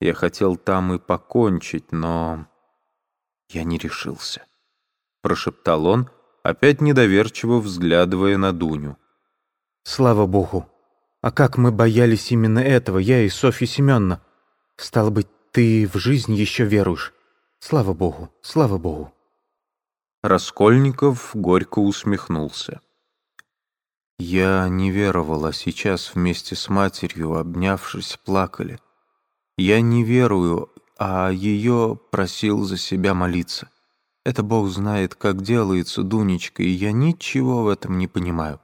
Я хотел там и покончить, но я не решился. Прошептал он, опять недоверчиво взглядывая на Дуню. Слава богу! А как мы боялись именно этого, я и Софья Семеновна. Стало быть, ты в жизнь еще веруешь. Слава богу, слава богу. Раскольников горько усмехнулся. Я не веровал, а сейчас вместе с матерью, обнявшись, плакали. Я не верую, а ее просил за себя молиться. Это Бог знает, как делается, Дунечка, и я ничего в этом не понимаю.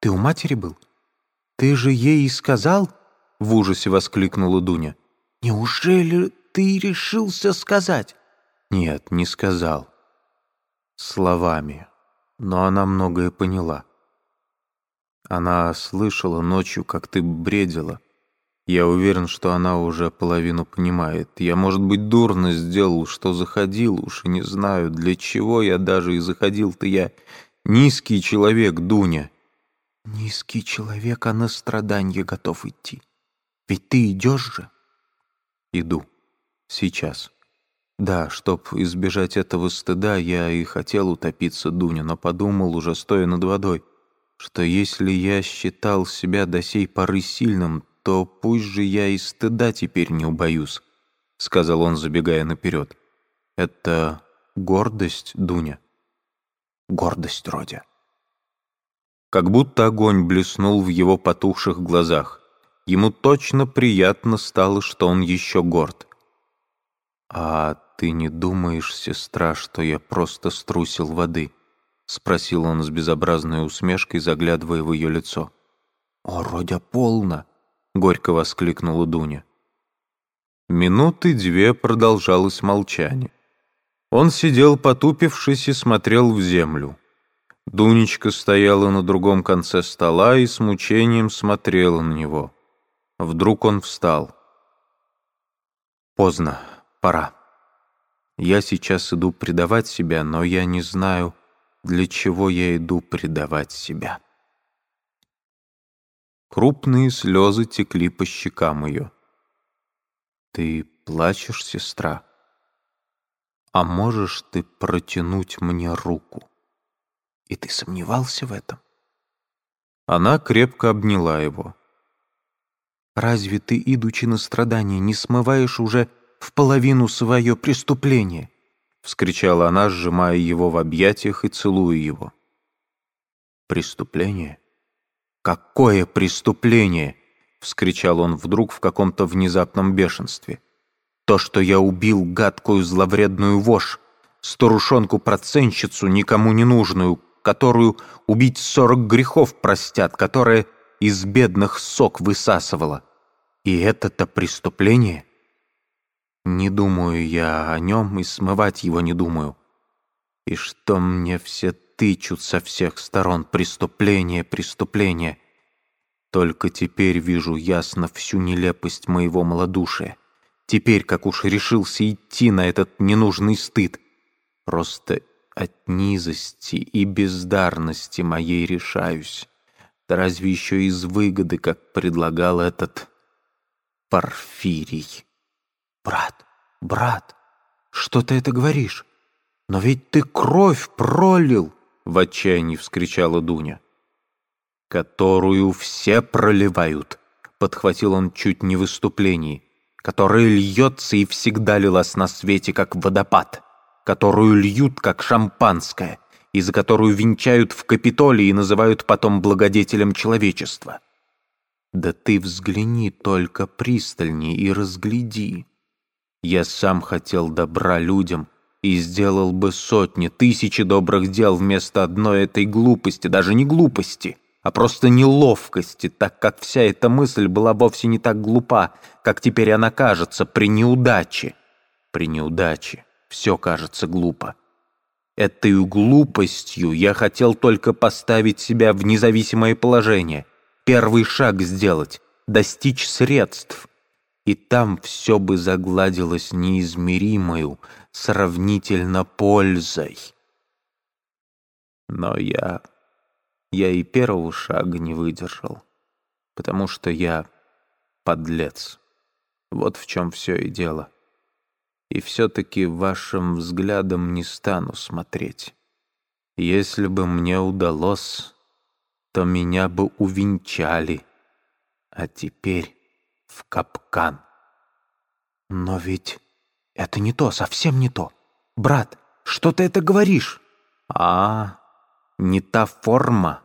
Ты у матери был? Ты же ей и сказал? В ужасе воскликнула Дуня. Неужели ты решился сказать? Нет, не сказал. Словами. Но она многое поняла. Она слышала ночью, как ты бредила. Я уверен, что она уже половину понимает. Я, может быть, дурно сделал, что заходил, уж и не знаю, для чего я даже и заходил-то я. Низкий человек, Дуня. Низкий человек, а на страдания готов идти. Ведь ты идешь же? Иду. Сейчас. Да, чтоб избежать этого стыда, я и хотел утопиться, Дуня, но подумал, уже стоя над водой, что если я считал себя до сей поры сильным, то пусть же я и стыда теперь не убоюсь, — сказал он, забегая наперед. Это гордость, Дуня? Гордость, Родя. Как будто огонь блеснул в его потухших глазах. Ему точно приятно стало, что он еще горд. «А ты не думаешь, сестра, что я просто струсил воды?» — спросил он с безобразной усмешкой, заглядывая в ее лицо. «О, Родя, полно!» — горько воскликнула Дуня. Минуты две продолжалось молчание. Он сидел потупившись и смотрел в землю. Дунечка стояла на другом конце стола и с мучением смотрела на него. Вдруг он встал. «Поздно, пора. Я сейчас иду предавать себя, но я не знаю, для чего я иду предавать себя. Крупные слезы текли по щекам ее. «Ты плачешь, сестра? А можешь ты протянуть мне руку?» «И ты сомневался в этом?» Она крепко обняла его. «Разве ты, идучи на страдания, не смываешь уже в половину свое преступление?» — вскричала она, сжимая его в объятиях и целуя его. «Преступление? Какое преступление?» — вскричал он вдруг в каком-то внезапном бешенстве. «То, что я убил гадкую зловредную вошь, старушонку-проценщицу, никому не нужную, которую убить сорок грехов простят, которая из бедных сок высасывала. И это-то преступление?» Не думаю я о нем и смывать его не думаю. И что мне все тычут со всех сторон преступление, преступление. Только теперь вижу ясно всю нелепость моего малодушия. Теперь, как уж решился идти на этот ненужный стыд, просто от низости и бездарности моей решаюсь. Да разве еще из выгоды, как предлагал этот Порфирий. «Брат, брат, что ты это говоришь? Но ведь ты кровь пролил!» — в отчаянии вскричала Дуня. «Которую все проливают», — подхватил он чуть не в выступлении, «которая льется и всегда лилась на свете, как водопад, которую льют, как шампанское, и за которую венчают в Капитолии и называют потом благодетелем человечества». Да ты взгляни только пристальней и разгляди. Я сам хотел добра людям и сделал бы сотни, тысячи добрых дел вместо одной этой глупости, даже не глупости, а просто неловкости, так как вся эта мысль была вовсе не так глупа, как теперь она кажется при неудаче. При неудаче все кажется глупо. Этой глупостью я хотел только поставить себя в независимое положение, первый шаг сделать, достичь средств, и там все бы загладилось неизмеримою, сравнительно пользой. Но я... я и первого шага не выдержал, потому что я подлец. Вот в чем все и дело. И все-таки вашим взглядом не стану смотреть. Если бы мне удалось, то меня бы увенчали, а теперь в капкан. Но ведь это не то, совсем не то. Брат, что ты это говоришь? А, не та форма,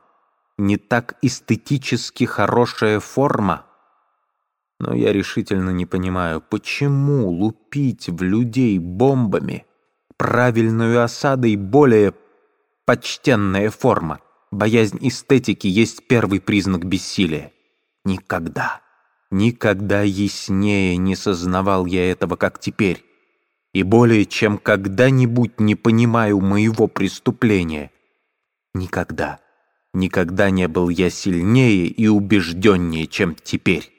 не так эстетически хорошая форма. Но я решительно не понимаю, почему лупить в людей бомбами правильную осадой более почтенная форма. Боязнь эстетики есть первый признак бессилия. Никогда, никогда яснее не сознавал я этого, как теперь. И более чем когда-нибудь не понимаю моего преступления. Никогда, никогда не был я сильнее и убежденнее, чем теперь.